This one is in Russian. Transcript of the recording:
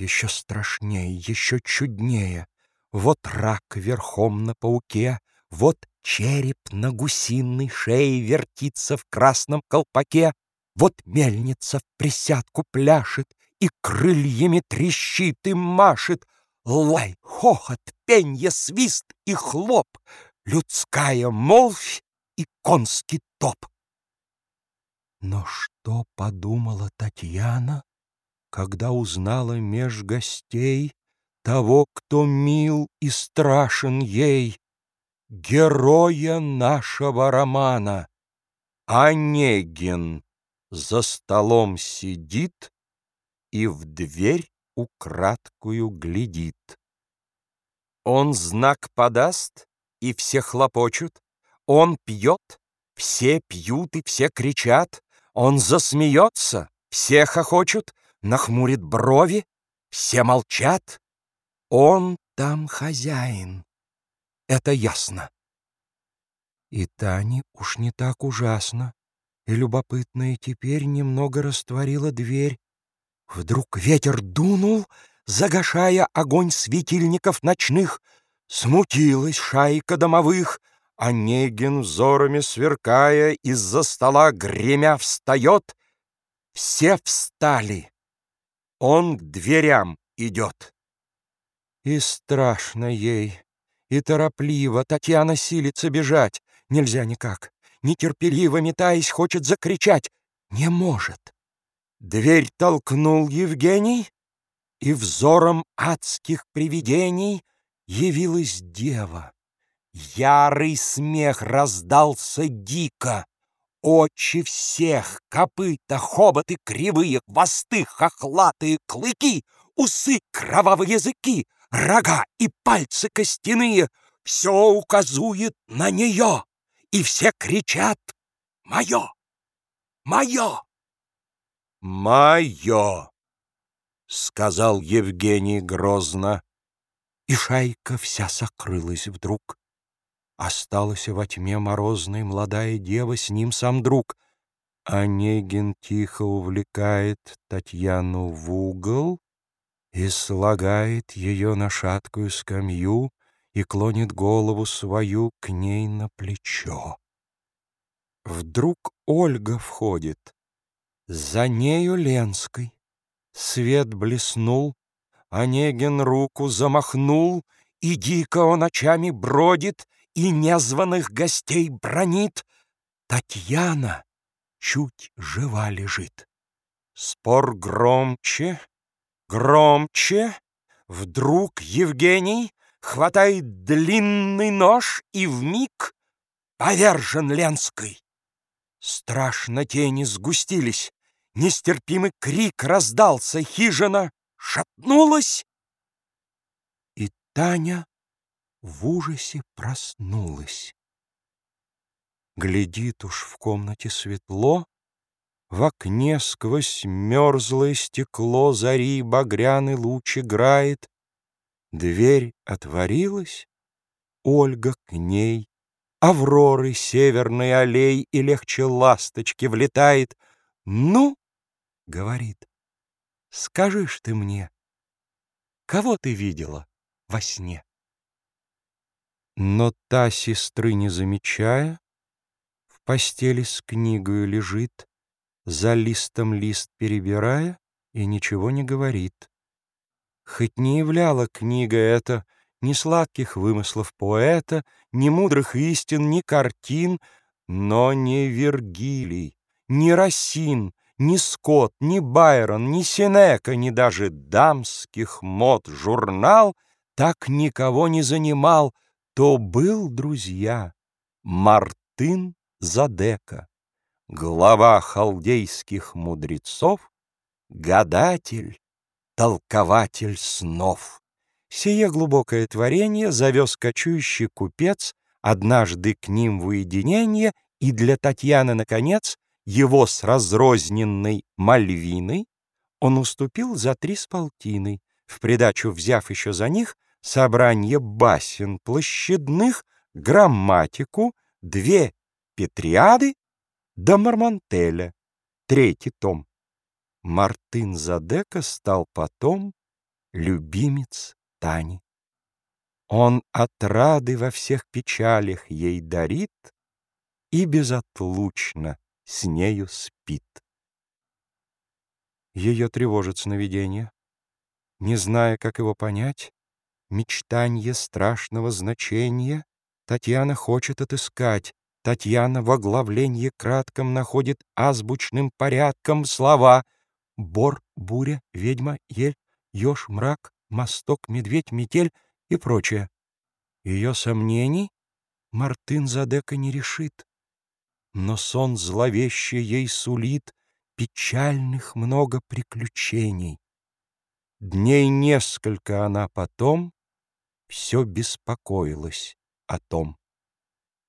Еще страшнее, еще чуднее. Вот рак верхом на пауке, Вот череп на гусиной шее Вертится в красном колпаке, Вот мельница в присядку пляшет И крыльями трещит и машет. Лай, хохот, пенье, свист и хлоп, Людская молвь и конский топ. Но что подумала Татьяна, Когда узнала меж гостей Того, кто мил и страшен ей, Героя нашего романа? Онегин за столом сидит И в дверь украдкую глядит. Он знак подаст, и все хлопочут, Он пьет, все пьют и все кричат, Он засмеется, все хохочут, Нахмурит брови, все молчат. Он там хозяин, это ясно. И Тане уж не так ужасно, И любопытная теперь немного растворила дверь. Вдруг ветер дунул, загашая огонь светильников ночных, Смутилась шайка домовых, Онегин взорами сверкая, Из-за стола гремя встает. Все встали. Он к дверям идет. И страшно ей, и торопливо Татьяна силится бежать. Нельзя никак. Нетерпеливо метаясь, хочет закричать. Не может. Дверь толкнул Евгений, И взором адских привидений Явилась дева. Ярый смех раздался дико. Очи всех, копыта, хоботы кривые, хвосты, хохлатые клыки, усы, кровавые языки, рога и пальцы костяные — все указует на нее, и все кричат «Мое! Мое!» «Мое!» — сказал Евгений грозно. И шайка вся сокрылась вдруг. Осталась во тьме морозной молодая дева, с ним сам друг. Онегин тихо увлекает Татьяну в угол и слагает ее на шаткую скамью и клонит голову свою к ней на плечо. Вдруг Ольга входит. За нею Ленской. Свет блеснул, Онегин руку замахнул, И дико он ночами бродит, И незваных гостей бронит. Татьяна чуть жива лежит. Спор громче, громче. Вдруг Евгений хватает длинный нож И вмиг повержен Ленской. Страшно тени сгустились, Нестерпимый крик раздался, хижина шатнулась, и Таня в ужасе проснулась. Глядит уж в комнате светло, В окне сквозь мерзлое стекло Зари багряный луч играет. Дверь отворилась, Ольга к ней, Авроры северной аллей И легче ласточки влетает. «Ну, — говорит, Скажешь ты мне, кого ты видела во сне? Но та, сестры не замечая, В постели с книгою лежит, За листом лист перебирая, И ничего не говорит. Хоть не являла книга эта Ни сладких вымыслов поэта, Ни мудрых истин, ни картин, Но ни Вергилий, ни Росин, ни Скотт, ни Байрон, ни Сенека, ни даже дамских мод журнал так никого не занимал, то был, друзья, Мартын Задека, глава халдейских мудрецов, гадатель, толкователь снов. Сие глубокое творение завез кочующий купец однажды к ним в уединение и для Татьяны, наконец, его с разрозненной Мальвиной он уступил за три с полтиной, в придачу взяв еще за них собрание басен площадных, грамматику, две Петриады до Мармантеля, третий том. Мартын Задека стал потом любимец Тани. Он отрады во всех печалях ей дарит И безотлучно с нею спит. Ее тревожит сновидение. Не зная, как его понять, Мечтанье страшного значения Татьяна хочет отыскать. Татьяна в оглавленье кратком Находит азбучным порядком слова Бор, буря, ведьма, ель, еж, мрак, Мосток, медведь, метель и прочее. Ее сомнений Мартын Задека не решит, Но сон зловеще ей сулит Печальных много приключений. Дней несколько она потом Все беспокоилась о том.